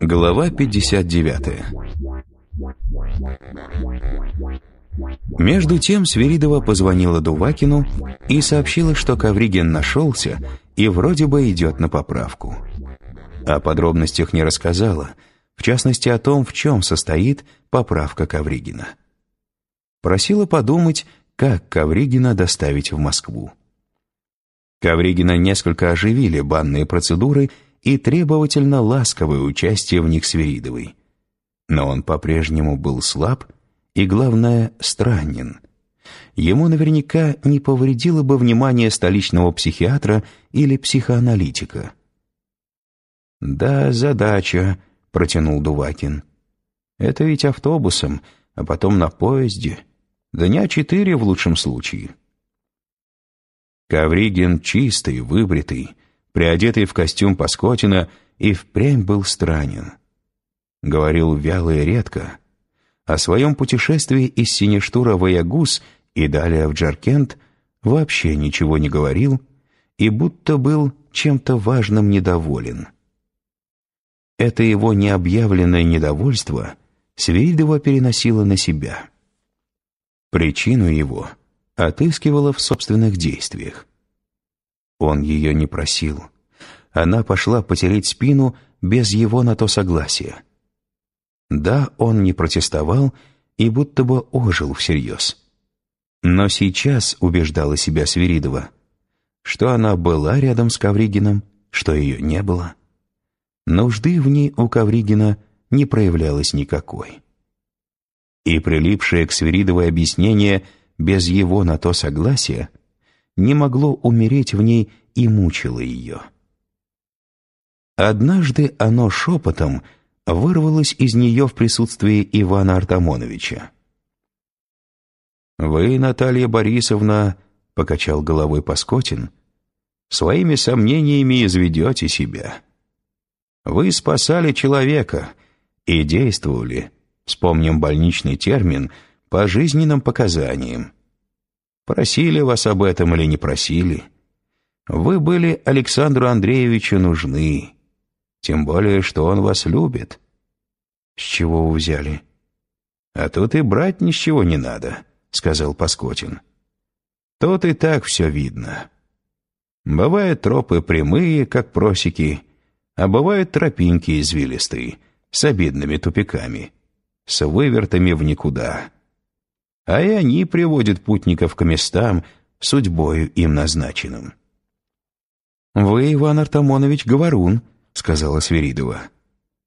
Глава 59 Между тем Свиридова позвонила Дувакину и сообщила, что Ковригин нашелся и вроде бы идет на поправку. О подробностях не рассказала, в частности о том, в чем состоит поправка Ковригина. Просила подумать, как Ковригина доставить в Москву. Ковригина несколько оживили банные процедуры и требовательно ласковое участие в них Свиридовой. Но он по-прежнему был слаб и, главное, странен. Ему наверняка не повредило бы внимание столичного психиатра или психоаналитика. «Да, задача», — протянул Дувакин. «Это ведь автобусом, а потом на поезде. Дня четыре в лучшем случае». Ковригин чистый, выбритый, приодетый в костюм Паскотина, и впрямь был странен. Говорил вяло и редко. О своем путешествии из Синештура в Аягус и далее в Джаркент вообще ничего не говорил и будто был чем-то важным недоволен. Это его необъявленное недовольство Свиридова переносило на себя. Причину его — отыскивала в собственных действиях. Он ее не просил. Она пошла потереть спину без его на то согласия. Да, он не протестовал и будто бы ожил всерьез. Но сейчас убеждала себя Свиридова, что она была рядом с Ковригином, что ее не было. Нужды в ней у Ковригина не проявлялось никакой. И прилипшее к Свиридовой объяснение – без его на то согласия, не могло умереть в ней и мучило ее. Однажды оно шепотом вырвалось из нее в присутствии Ивана Артамоновича. «Вы, Наталья Борисовна, — покачал головой Паскотин, — своими сомнениями изведете себя. Вы спасали человека и действовали, вспомним больничный термин — по жизненным показаниям. Просили вас об этом или не просили. Вы были Александру Андреевичу нужны. Тем более, что он вас любит. С чего вы взяли? А тут и брать ни с чего не надо, сказал Паскотин. Тут и так все видно. Бывают тропы прямые, как просеки, а бывают тропинки извилистые, с обидными тупиками, с вывертами в никуда а и они приводят путников к местам, судьбою им назначенным. «Вы, Иван Артамонович, говорун», — сказала Сверидова.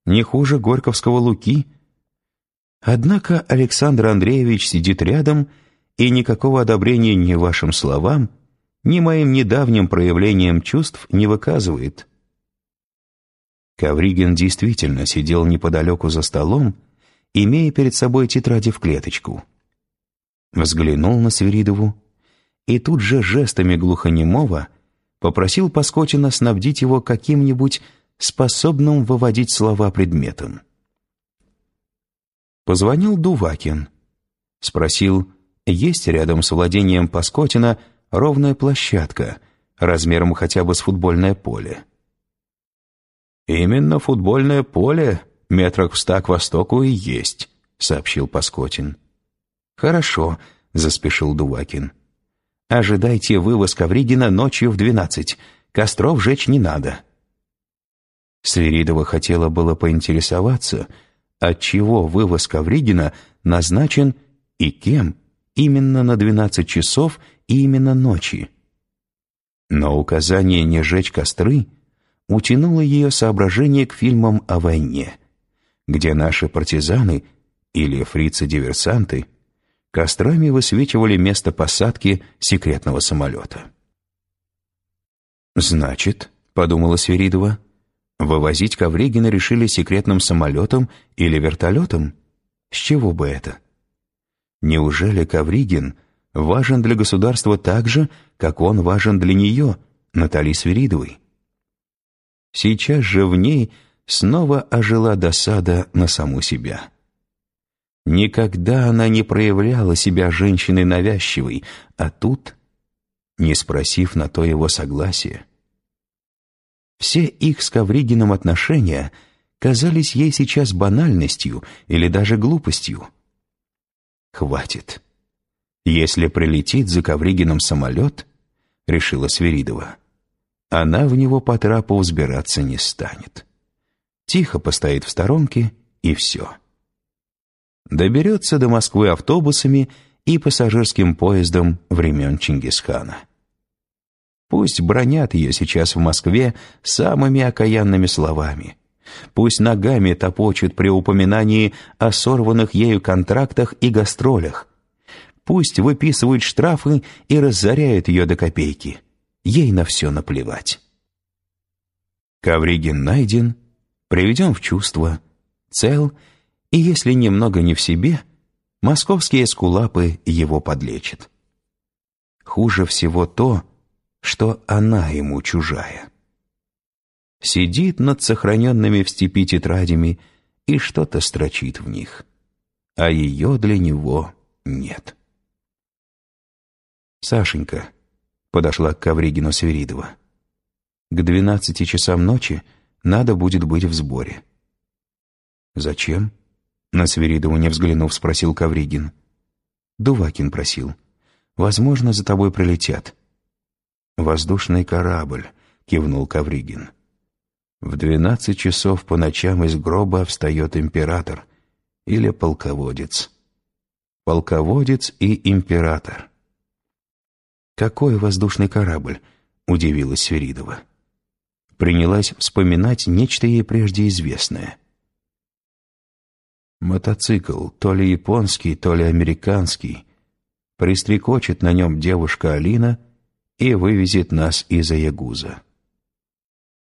«Не хуже Горьковского Луки». Однако Александр Андреевич сидит рядом и никакого одобрения ни вашим словам, ни моим недавним проявлением чувств не выказывает. Ковригин действительно сидел неподалеку за столом, имея перед собой тетради в клеточку — взглянул на Свиридову и тут же жестами глухонемого попросил Паскотина снабдить его каким-нибудь способным выводить слова предметом. Позвонил Дувакин. Спросил, есть рядом с владением Паскотина ровная площадка, размером хотя бы с футбольное поле. «Именно футбольное поле метрах в ста к востоку и есть», — сообщил Паскотин. «Хорошо», — заспешил Дувакин. «Ожидайте вывоз Ковригина ночью в двенадцать. Костров жечь не надо». Свиридова хотела было поинтересоваться, отчего вывоз Ковригина назначен и кем именно на двенадцать часов и именно ночи. Но указание не жечь костры утянуло ее соображение к фильмам о войне, где наши партизаны или фрицы-диверсанты — кострами высвечивали место посадки секретного самолета. «Значит», — подумала Сверидова, — «вывозить Ковригина решили секретным самолетом или вертолетом? С чего бы это? Неужели Ковригин важен для государства так же, как он важен для нее, Натали Сверидовой?» Сейчас же в ней снова ожила досада на саму себя. Никогда она не проявляла себя женщиной навязчивой, а тут, не спросив на то его согласия. Все их с Ковригином отношения казались ей сейчас банальностью или даже глупостью. «Хватит. Если прилетит за Ковригином самолет, — решила Свиридова, — она в него по трапу взбираться не станет. Тихо постоит в сторонке, и все» доберется до Москвы автобусами и пассажирским поездом времен Чингисхана. Пусть бронят ее сейчас в Москве самыми окаянными словами. Пусть ногами топочут при упоминании о сорванных ею контрактах и гастролях. Пусть выписывают штрафы и разоряют ее до копейки. Ей на все наплевать. Ковригин найден, приведен в чувство, цел — и если немного не в себе, московские скулапы его подлечат. Хуже всего то, что она ему чужая. Сидит над сохраненными в степи тетрадями и что-то строчит в них, а ее для него нет. Сашенька подошла к Ковригину Свиридова. К двенадцати часам ночи надо будет быть в сборе. Зачем? На Свиридову не взглянув, спросил Кавригин. Дувакин просил. «Возможно, за тобой прилетят». «Воздушный корабль», — кивнул Кавригин. «В двенадцать часов по ночам из гроба встает император или полководец. Полководец и император». «Какой воздушный корабль?» — удивилась Свиридова. Принялась вспоминать нечто ей прежде известное — Мотоцикл, то ли японский, то ли американский. Пристрекочет на нем девушка Алина и вывезет нас из Аягуза.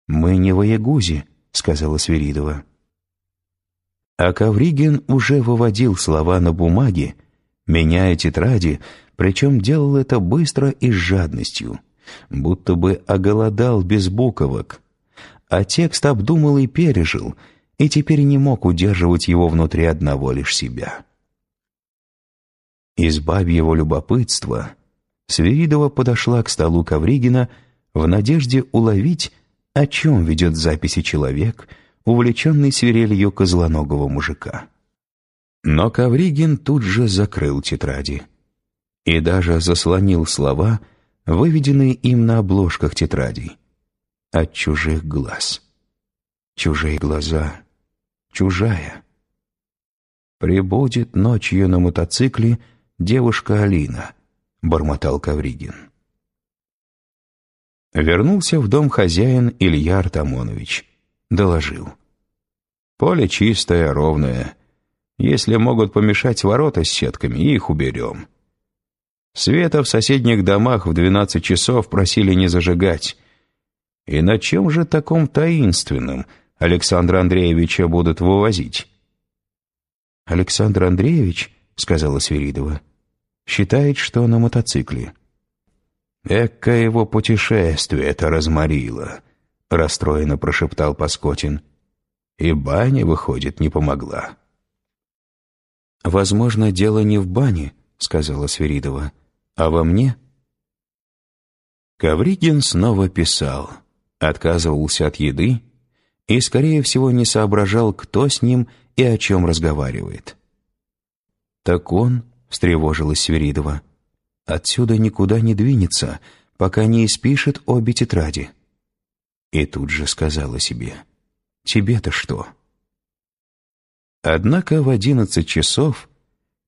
«Мы не в Аягузе», — сказала Свиридова. А Ковригин уже выводил слова на бумаге, меняя тетради, причем делал это быстро и с жадностью, будто бы оголодал без буковок. А текст обдумал и пережил — и теперь не мог удерживать его внутри одного лишь себя. Избавь его любопытства, Свиридова подошла к столу Ковригина в надежде уловить, о чем ведет записи человек, увлеченный свирелью козлоногого мужика. Но Ковригин тут же закрыл тетради и даже заслонил слова, выведенные им на обложках тетрадей, от чужих глаз. Чужие глаза чужая. «Прибудет ночью на мотоцикле девушка Алина», — бормотал Кавригин. Вернулся в дом хозяин Илья Артамонович. Доложил. «Поле чистое, ровное. Если могут помешать ворота с сетками, их уберем». Света в соседних домах в двенадцать часов просили не зажигать. И на чем же таком таинственном — Александра Андреевича будут вывозить». «Александр Андреевич, — сказала Свиридова, — считает, что на мотоцикле». «Эка его путешествие это разморило», — расстроенно прошептал Паскотин. «И баня, выходит, не помогла». «Возможно, дело не в бане», — сказала Свиридова, — «а во мне». Ковригин снова писал, отказывался от еды, и, скорее всего, не соображал, кто с ним и о чем разговаривает. «Так он», — встревожилась Сверидова, — «отсюда никуда не двинется, пока не испишет обе тетради». И тут же сказала себе, «Тебе-то что?» Однако в одиннадцать часов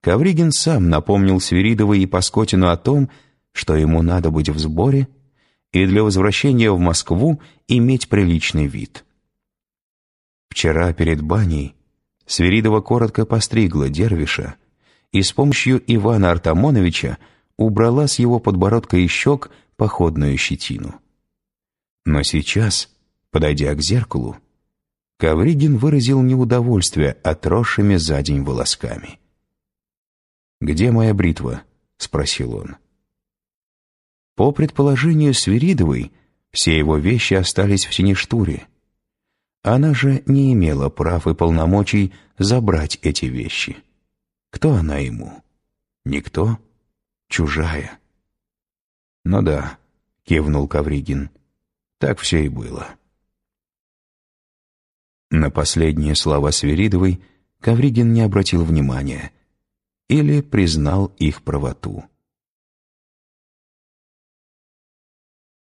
Ковригин сам напомнил Свиридовой и Паскотину о том, что ему надо быть в сборе и для возвращения в Москву иметь приличный вид. Вчера перед баней Свиридова коротко постригла Дервиша и с помощью Ивана Артамоновича убрала с его подбородка и щек походную щетину. Но сейчас, подойдя к зеркалу, Ковригин выразил неудовольствие отросшими за день волосками. «Где моя бритва?» — спросил он. По предположению Свиридовой, все его вещи остались в Синештуре, она же не имела прав и полномочий забрать эти вещи. Кто она ему? Никто? Чужая? Ну да, кивнул Кавригин. Так все и было. На последние слова Свиридовой Кавригин не обратил внимания или признал их правоту.